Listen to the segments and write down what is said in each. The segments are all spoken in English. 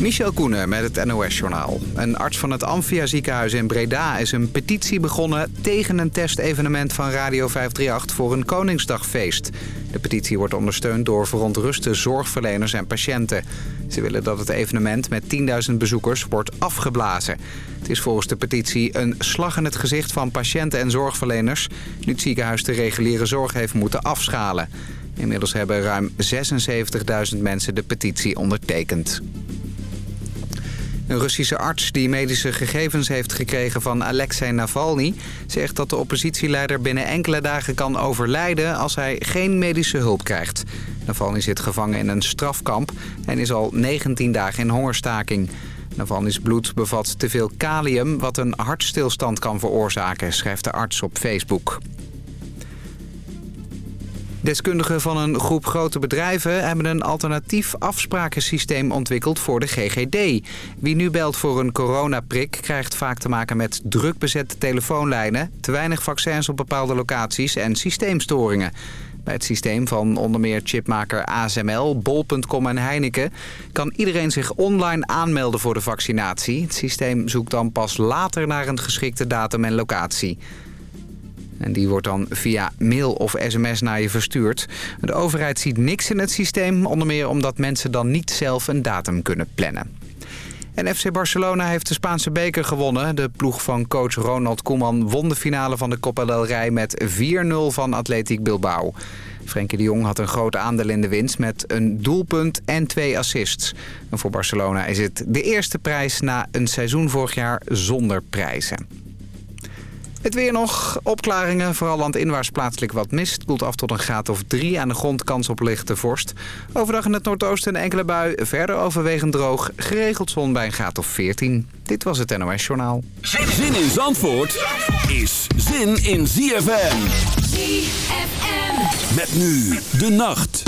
Michel Koenen met het NOS-journaal. Een arts van het Amphia ziekenhuis in Breda is een petitie begonnen... tegen een testevenement van Radio 538 voor een Koningsdagfeest. De petitie wordt ondersteund door verontruste zorgverleners en patiënten. Ze willen dat het evenement met 10.000 bezoekers wordt afgeblazen. Het is volgens de petitie een slag in het gezicht van patiënten en zorgverleners... nu het ziekenhuis de reguliere zorg heeft moeten afschalen. Inmiddels hebben ruim 76.000 mensen de petitie ondertekend. Een Russische arts die medische gegevens heeft gekregen van Alexei Navalny... zegt dat de oppositieleider binnen enkele dagen kan overlijden als hij geen medische hulp krijgt. Navalny zit gevangen in een strafkamp en is al 19 dagen in hongerstaking. Navalny's bloed bevat te veel kalium wat een hartstilstand kan veroorzaken, schrijft de arts op Facebook. Deskundigen van een groep grote bedrijven hebben een alternatief afsprakensysteem ontwikkeld voor de GGD. Wie nu belt voor een coronaprik krijgt vaak te maken met druk bezette telefoonlijnen, te weinig vaccins op bepaalde locaties en systeemstoringen. Bij het systeem van onder meer chipmaker ASML, Bol.com en Heineken... kan iedereen zich online aanmelden voor de vaccinatie. Het systeem zoekt dan pas later naar een geschikte datum en locatie. En die wordt dan via mail of sms naar je verstuurd. De overheid ziet niks in het systeem, onder meer omdat mensen dan niet zelf een datum kunnen plannen. En FC Barcelona heeft de Spaanse beker gewonnen. De ploeg van coach Ronald Koeman won de finale van de Copa del Rey met 4-0 van Atletiek Bilbao. Frenkie de Jong had een groot aandeel in de winst met een doelpunt en twee assists. En voor Barcelona is het de eerste prijs na een seizoen vorig jaar zonder prijzen. Het weer nog. Opklaringen. Vooral landinwaarts plaatselijk wat mist. Koelt af tot een graad of drie. Aan de grond kans op lichte vorst. Overdag in het noordoosten een enkele bui. Verder overwegend droog. Geregeld zon bij een graad of 14. Dit was het NOS Journaal. Zin in Zandvoort is zin in ZFM. ZFM. Met nu de nacht.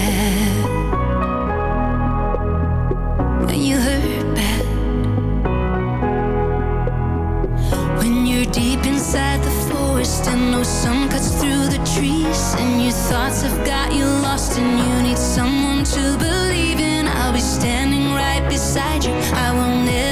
sun cuts through the trees, and your thoughts have got you lost, and you need someone to believe in. I'll be standing right beside you. I will never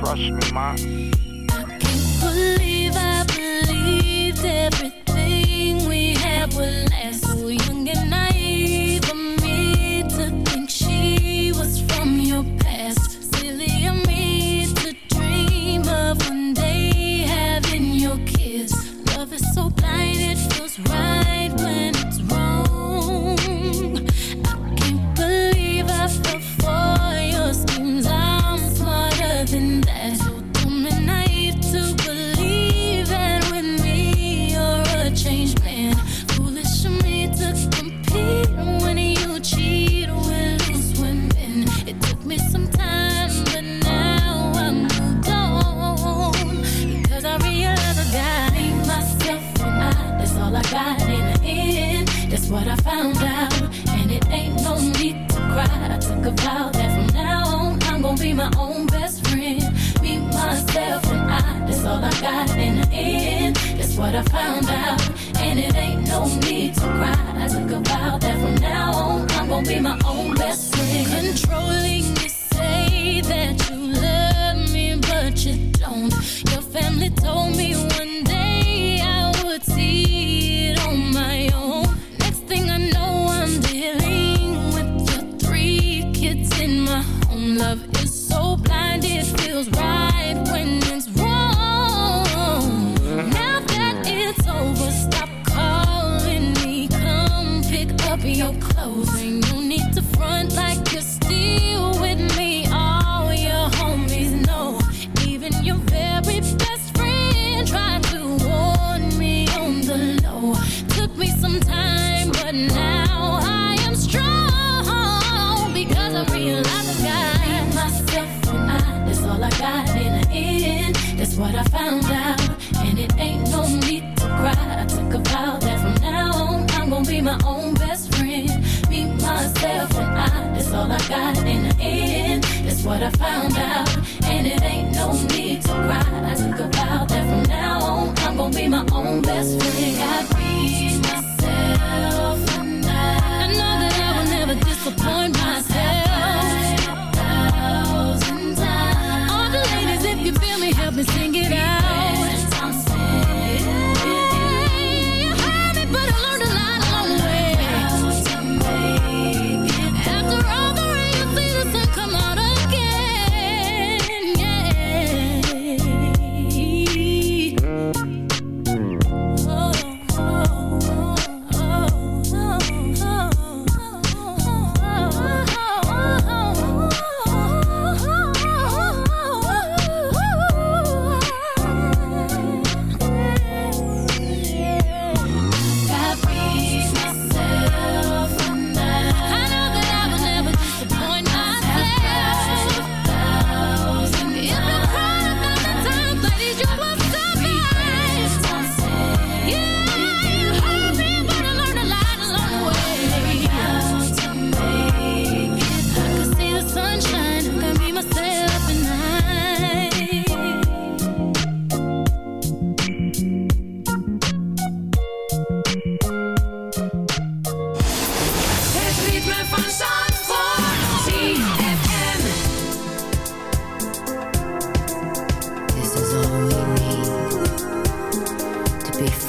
Trust me, ma. I can't believe I believed everything we had would last so young and naive. what I found out. And it ain't no need to cry. I took a vow that from now on, I'm gonna be my own best I found out.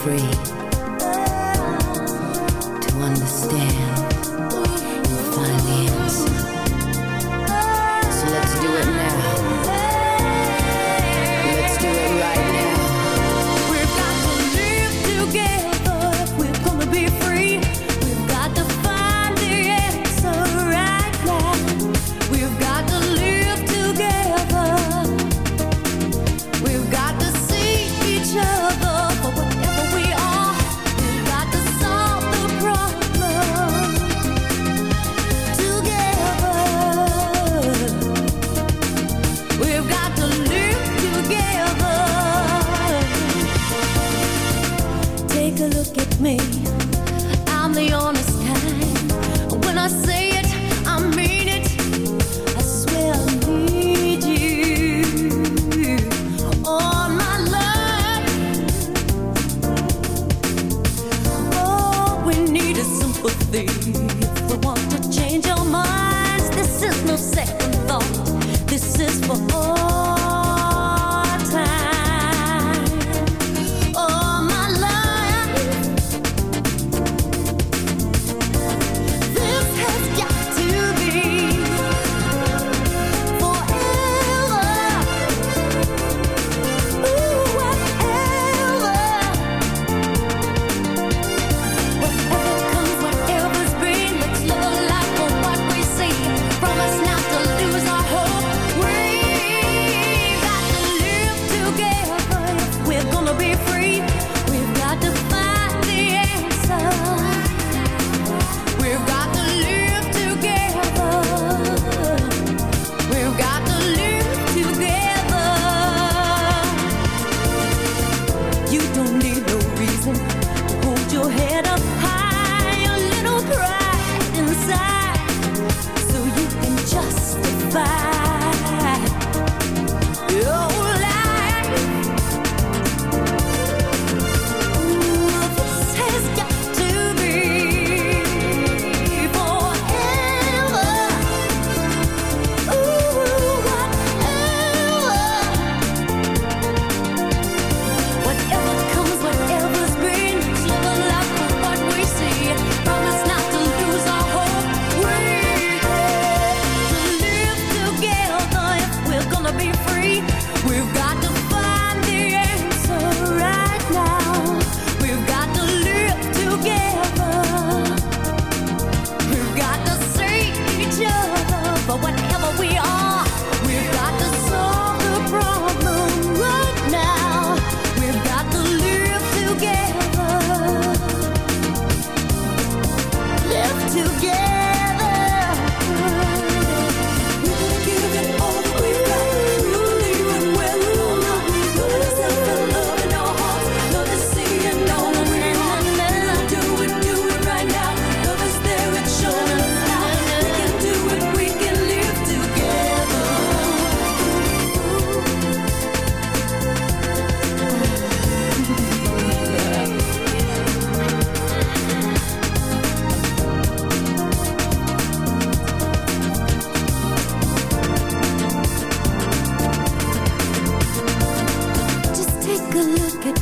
free.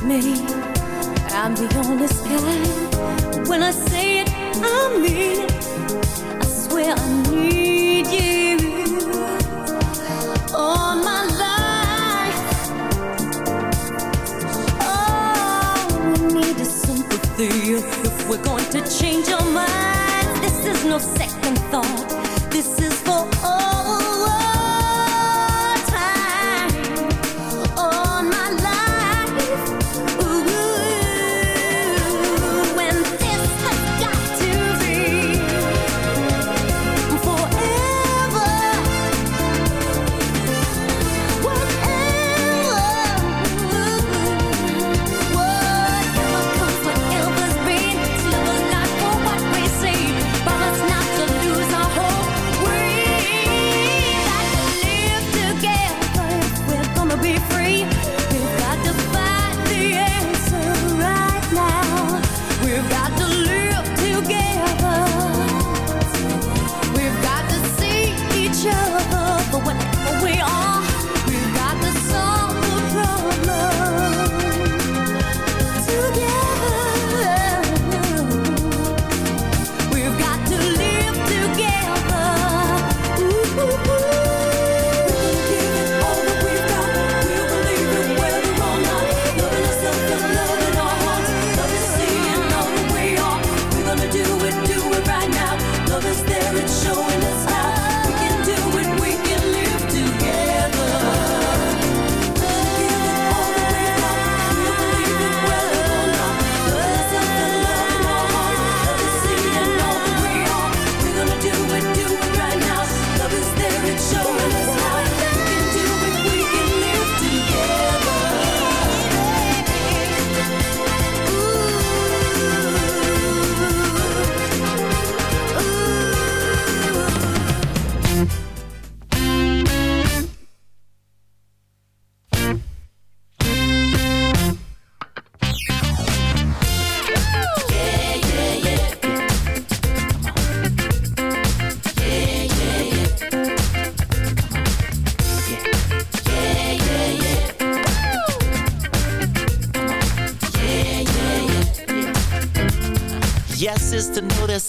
me. I'm the honest guy. When I say it, I mean it. I swear I need you all my life. Oh, we need a sympathy if we're going to change our minds. This is no second thought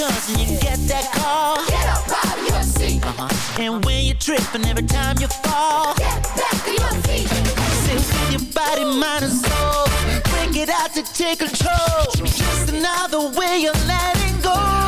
Comes and you get that call. Get up out of your seat. Uh-huh. And when you trip and every time you fall. Get back to your feet. With your body, mind and soul. Bring it out to take control. Just another way of letting go.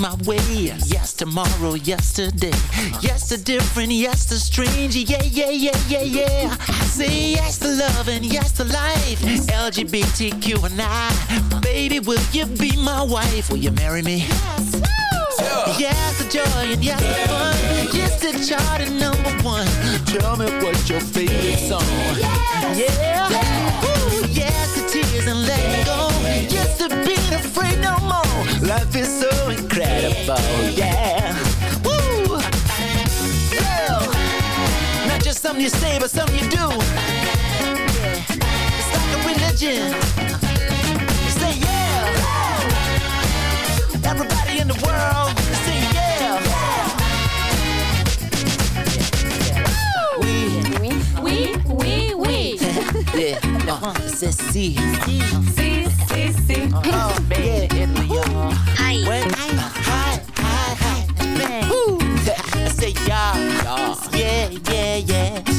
My way. Yes, tomorrow, yesterday. Yes to different, yes to strange. Yeah, yeah, yeah, yeah, yeah. I say yes to love and yes to life. LGBTQ and I. Baby, will you be my wife? Will you marry me? Yes, the joy and yes, the fun. Yes, the chart and number one. Tell me what's your favorite song. Yeah. Ooh, yes, the tears and letting go. Yes, the being afraid no more. Life is so Yeah. Not just something you say, but something you do. It's like a religion. Say yeah. Everybody in the world, say yeah. We, Oui, oui, oui. yeah, uh-huh, c'est si. Si, si, si. Oh, man, Italy, y'all. Hi, yeah, yeah, yeah, yeah.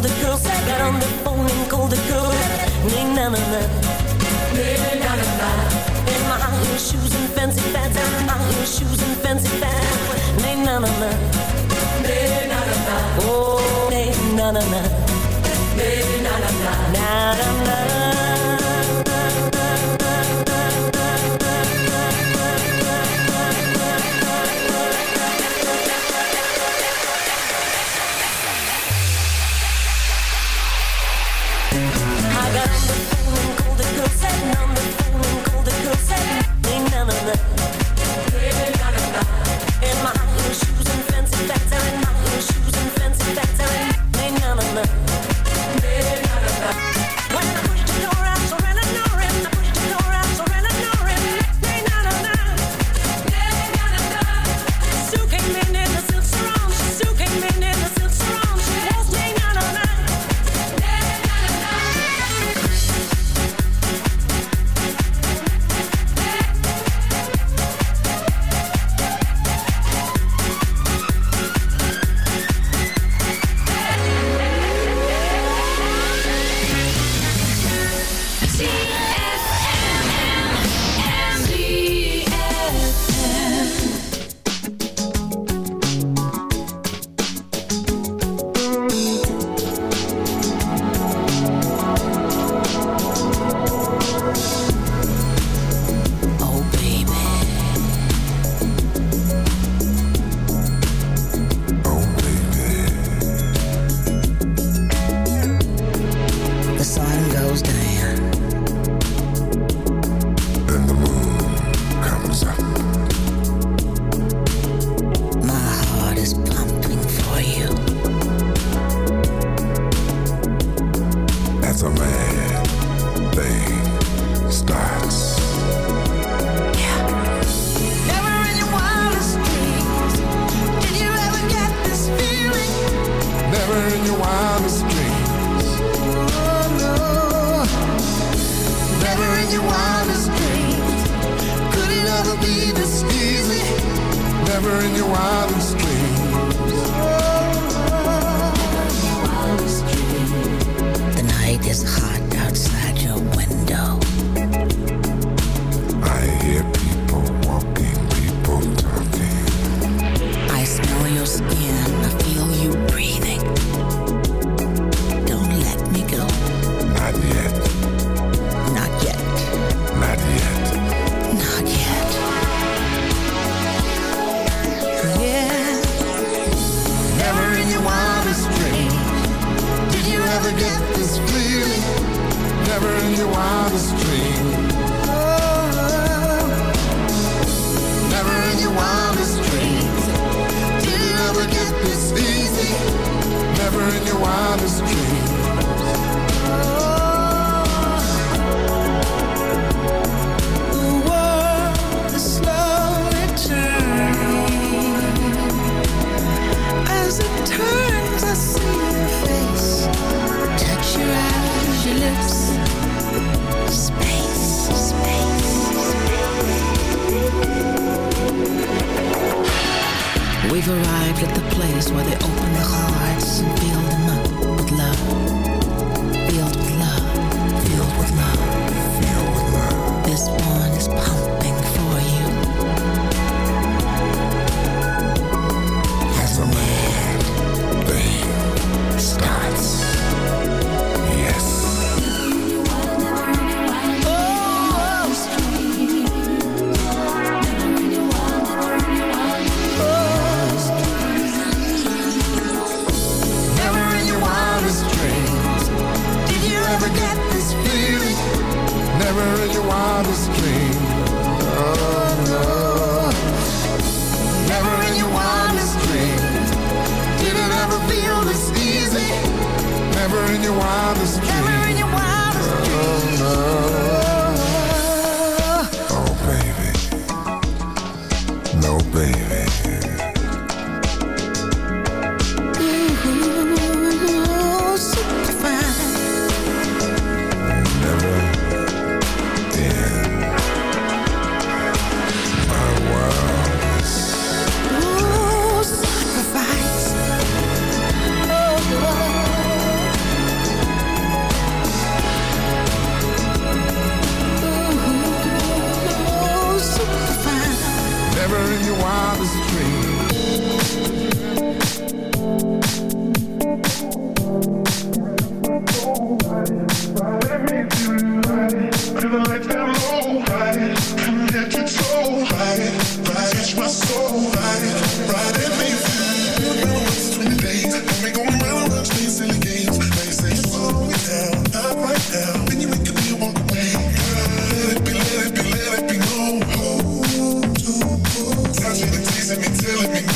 called the girls. I got on the phone and called the girls. Ning na na na. Na na na. In my high heel shoes and fancy pants. In my high heel shoes and fancy pants. Ning na na na. Na. Oh, na na na. Na na na.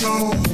Telling